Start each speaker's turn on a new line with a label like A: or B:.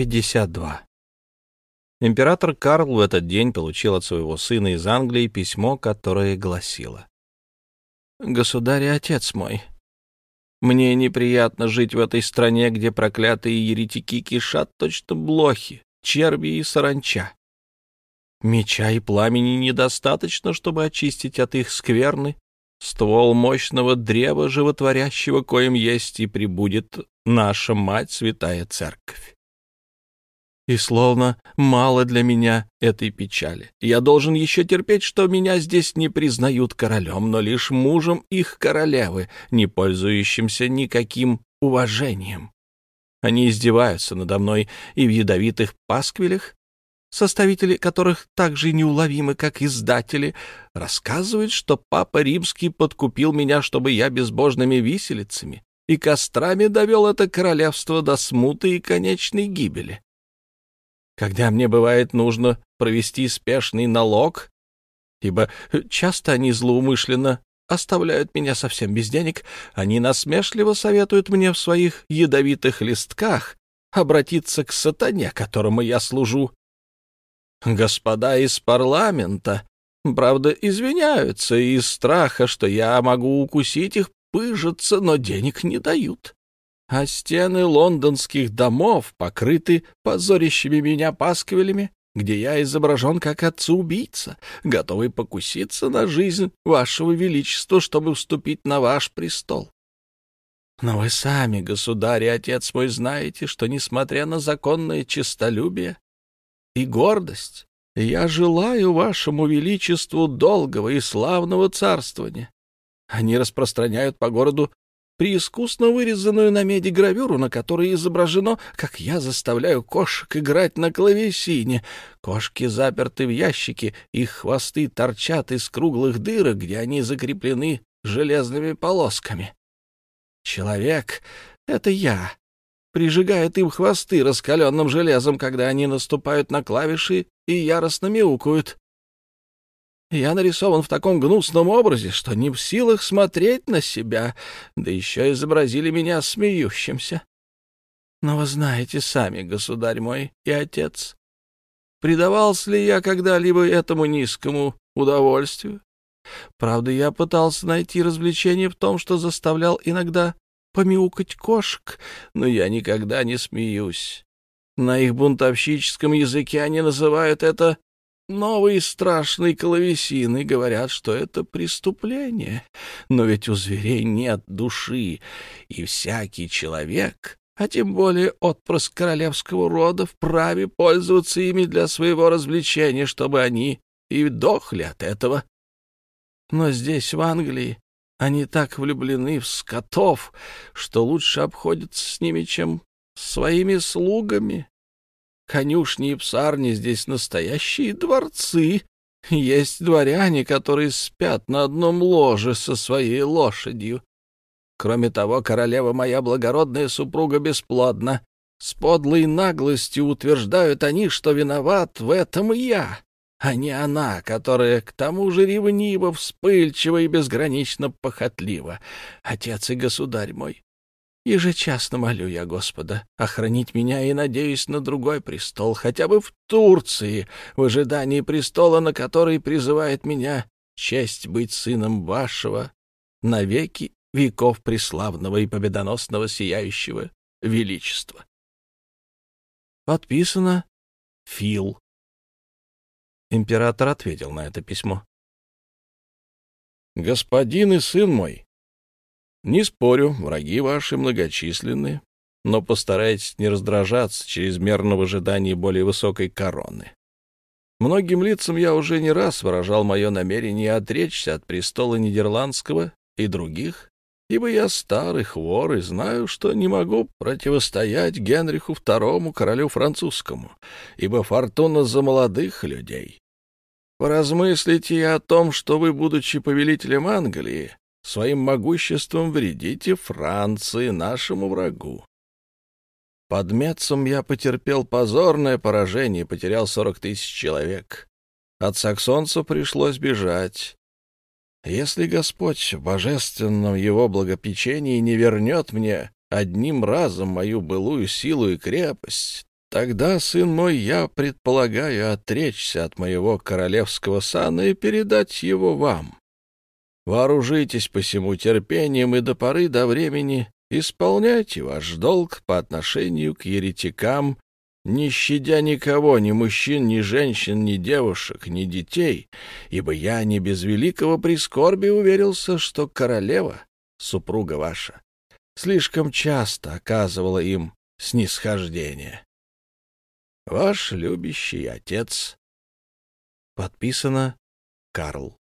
A: 52. Император Карл в этот день получил от своего сына из Англии письмо, которое гласило. «Государь и отец мой, мне неприятно жить в этой стране, где проклятые еретики кишат точно блохи, черви и саранча. Меча и пламени недостаточно, чтобы очистить от их скверны ствол мощного древа животворящего, коим есть и прибудет наша мать, святая церковь. И словно мало для меня этой печали. Я должен еще терпеть, что меня здесь не признают королем, но лишь мужем их королевы, не пользующимся никаким уважением. Они издеваются надо мной и в ядовитых пасквилях, составители которых так же неуловимы, как издатели, рассказывают, что Папа Римский подкупил меня, чтобы я безбожными виселицами и кострами довел это королевство до смуты и конечной гибели. Когда мне бывает нужно провести спешный налог, ибо часто они злоумышленно оставляют меня совсем без денег, они насмешливо советуют мне в своих ядовитых листках обратиться к сатане, которому я служу, Господа из парламента, правда, извиняются из страха, что я могу укусить их, пыжатся, но денег не дают. А стены лондонских домов покрыты позорящими меня пасквилями, где я изображен как отца-убийца, готовый покуситься на жизнь вашего величества, чтобы вступить на ваш престол. Но вы сами, государь и отец мой, знаете, что, несмотря на законное честолюбие, и гордость. Я желаю вашему величеству долгого и славного царствования. Они распространяют по городу преискусно вырезанную на меди гравюру, на которой изображено, как я заставляю кошек играть на клавесине. Кошки заперты в ящике, их хвосты торчат из круглых дырок, где они закреплены железными полосками. Человек — это я, прижигает им хвосты раскаленным железом, когда они наступают на клавиши и яростно мяукают. Я нарисован в таком гнусном образе, что не в силах смотреть на себя, да еще изобразили меня смеющимся. Но вы знаете сами, государь мой и отец, предавался ли я когда-либо этому низкому удовольствию? Правда, я пытался найти развлечение в том, что заставлял иногда помяукать кошек, но я никогда не смеюсь. На их бунтовщическом языке они называют это новой страшной клавесиной, говорят, что это преступление. Но ведь у зверей нет души, и всякий человек, а тем более отпрыск королевского рода, вправе пользоваться ими для своего развлечения, чтобы они и дохли от этого. Но здесь, в Англии, они так влюблены в скотов, что лучше обходятся с ними, чем своими слугами. Конюшни и псарни здесь настоящие дворцы. Есть дворяне, которые спят на одном ложе со своей лошадью. Кроме того, королева моя благородная супруга бесплодна. С подлой наглостью утверждают они, что виноват в этом я а не она, которая к тому же ревнива, вспыльчива и безгранично похотлива. Отец и государь мой, ежечасно молю я Господа охранить меня и надеюсь на другой престол, хотя бы в Турции, в ожидании престола, на который призывает меня честь быть сыном вашего навеки веков преславного и победоносного сияющего величества. Подписано Фил. Император ответил на это письмо. «Господин и сын мой, не спорю, враги ваши многочисленны, но постарайтесь не раздражаться чрезмерно в ожидании более высокой короны. Многим лицам я уже не раз выражал мое намерение отречься от престола Нидерландского и других, ибо я старый хвор и знаю, что не могу противостоять Генриху II, королю французскому, ибо фортуна за молодых людей. Поразмыслите о том, что вы, будучи повелителем Англии, своим могуществом вредите Франции, нашему врагу. Под Мецом я потерпел позорное поражение и потерял сорок тысяч человек. От саксонцев пришлось бежать. Если Господь в божественном его благопечении не вернет мне одним разом мою былую силу и крепость,
B: Тогда, сын мой, я предполагаю отречься от моего королевского сана и передать его вам. Вооружитесь посему терпением и до поры до времени исполняйте ваш долг по отношению к еретикам, не щадя никого, ни мужчин, ни женщин, ни девушек, ни детей, ибо я не без великого прискорбия уверился, что королева, супруга ваша, слишком часто оказывала им снисхождение. Ваш любящий отец.
A: Подписано Карл.